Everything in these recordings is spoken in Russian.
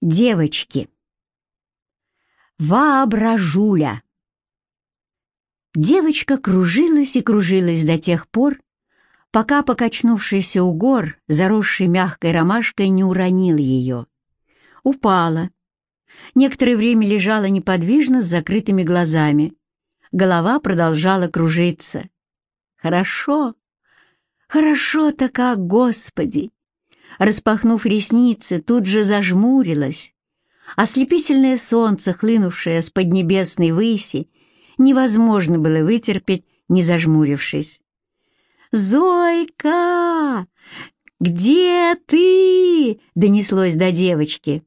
Девочки. Воображуля. Девочка кружилась и кружилась до тех пор, пока покачнувшийся угор, заросший мягкой ромашкой, не уронил ее. Упала. Некоторое время лежала неподвижно с закрытыми глазами. Голова продолжала кружиться. Хорошо, хорошо-то как, Господи! Распахнув ресницы, тут же зажмурилась. Ослепительное солнце, хлынувшее с поднебесной выси, невозможно было вытерпеть, не зажмурившись. «Зойка! Где ты?» — донеслось до девочки.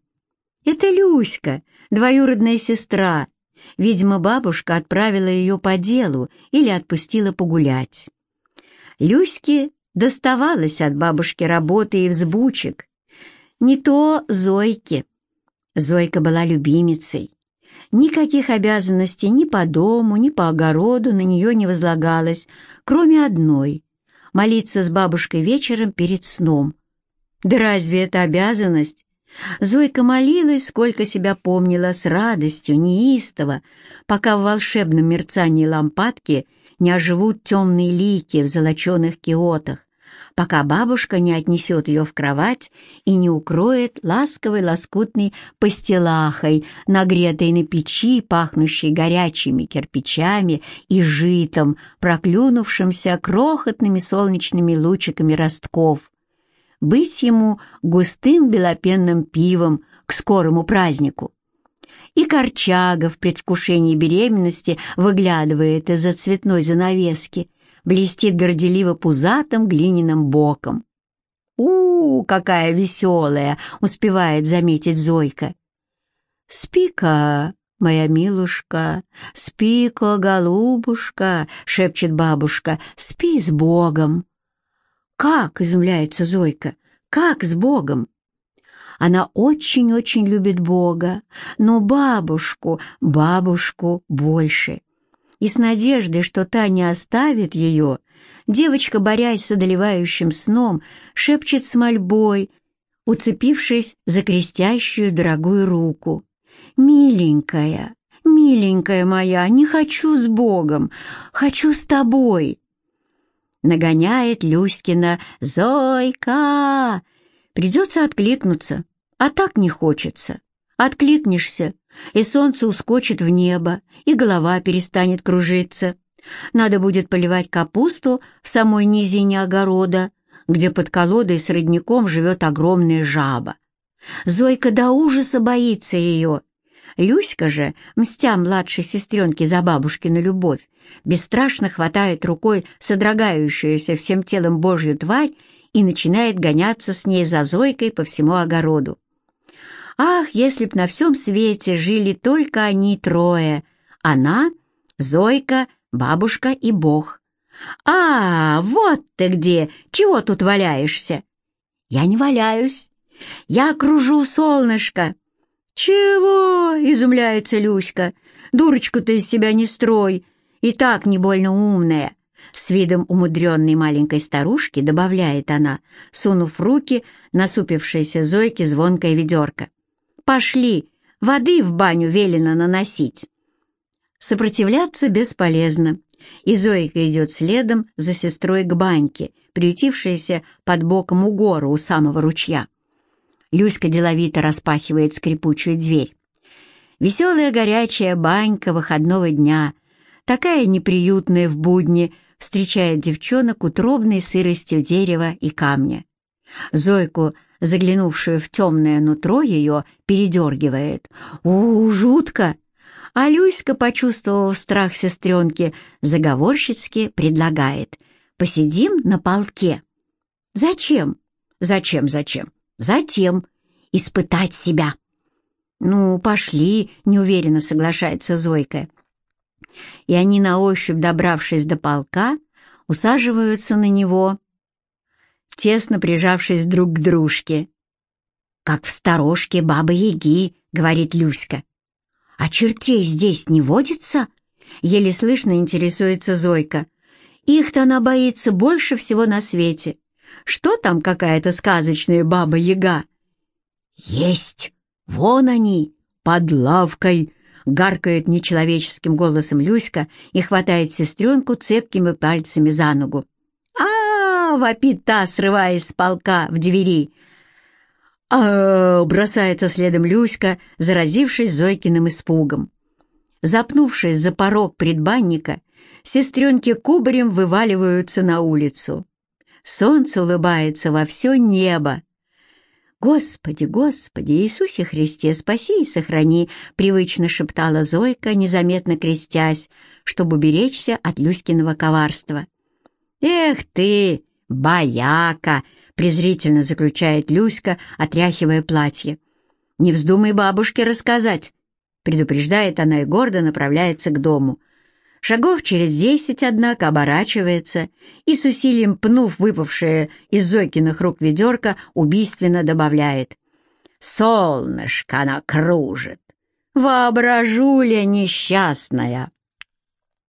«Это Люська, двоюродная сестра. Видимо, бабушка отправила ее по делу или отпустила погулять». Люське доставалось от бабушки работы и взбучек. Не то Зойке. Зойка была любимицей. Никаких обязанностей ни по дому, ни по огороду на нее не возлагалось, кроме одной — молиться с бабушкой вечером перед сном. Да разве это обязанность? Зойка молилась, сколько себя помнила, с радостью, неистово, пока в волшебном мерцании лампадки — не оживут темные лики в золоченых киотах, пока бабушка не отнесет ее в кровать и не укроет ласковой лоскутной пастилахой, нагретой на печи, пахнущей горячими кирпичами и житом, проклюнувшимся крохотными солнечными лучиками ростков. Быть ему густым белопенным пивом к скорому празднику и корчага в предвкушении беременности выглядывает из-за цветной занавески, блестит горделиво пузатым глиняным боком. у, -у какая веселая!» — успевает заметить Зойка. «Спи-ка, моя милушка, спи-ка, голубушка!» — шепчет бабушка. «Спи с Богом!» «Как?» — изумляется Зойка. «Как с Богом?» Она очень-очень любит Бога, но бабушку, бабушку больше. И с надеждой, что та не оставит ее, девочка, борясь с одолевающим сном, шепчет с мольбой, уцепившись за крестящую дорогую руку. «Миленькая, миленькая моя, не хочу с Богом, хочу с тобой!» Нагоняет Люськина «Зойка!» Придется откликнуться, а так не хочется. Откликнешься, и солнце ускочит в небо, и голова перестанет кружиться. Надо будет поливать капусту в самой низине огорода, где под колодой с родником живет огромная жаба. Зойка до ужаса боится ее. Люська же, мстя младшей сестренке за бабушкину любовь, бесстрашно хватает рукой содрогающуюся всем телом Божью тварь и начинает гоняться с ней за Зойкой по всему огороду. Ах, если б на всем свете жили только они трое. Она, Зойка, бабушка и Бог. «А, вот ты где! Чего тут валяешься?» «Я не валяюсь. Я кружу солнышко». «Чего?» — изумляется Люська. «Дурочку ты из себя не строй. И так не больно умная». С видом умудренной маленькой старушки добавляет она, сунув руки насупившейся Зойке звонкое ведерко. Пошли, воды в баню велено наносить. Сопротивляться бесполезно, и Зойка идет следом за сестрой к баньке, приютившейся под боком у гора у самого ручья. Люська деловито распахивает скрипучую дверь. Веселая горячая банька выходного дня, такая неприютная в будни, встречает девчонок утробной сыростью дерева и камня. Зойку заглянувшую в темное нутро ее, передергивает. «У, жутко!» А Люська, почувствовав страх сестренки, заговорщицки предлагает. «Посидим на полке». «Зачем?» «Зачем, зачем?» «Затем. Испытать себя». «Ну, пошли», — неуверенно соглашается Зойка. И они, на ощупь добравшись до полка, усаживаются на него, тесно прижавшись друг к дружке. «Как в сторожке Бабы-Яги», — говорит Люська. «А чертей здесь не водится?» — еле слышно интересуется Зойка. «Их-то она боится больше всего на свете. Что там какая-то сказочная Баба-Яга?» «Есть! Вон они, под лавкой!» — гаркает нечеловеческим голосом Люська и хватает сестренку цепкими пальцами за ногу. а, -а, -а вопит та, срываясь с полка в двери. а, бросается следом Люська, заразившись Зойкиным испугом. Запнувшись за порог предбанника, сестренки кубарем вываливаются на улицу. Солнце улыбается во все небо. «Господи, Господи, Иисусе Христе, спаси и сохрани!» — привычно шептала Зойка, незаметно крестясь, чтобы уберечься от Люськиного коварства. «Эх ты, бояка!» — презрительно заключает Люська, отряхивая платье. «Не вздумай бабушке рассказать!» — предупреждает она и гордо направляется к дому — Шагов через десять, однако, оборачивается и с усилием пнув выпавшее из Зойкиных рук ведерко, убийственно добавляет. «Солнышко она кружит! Воображуля несчастная!»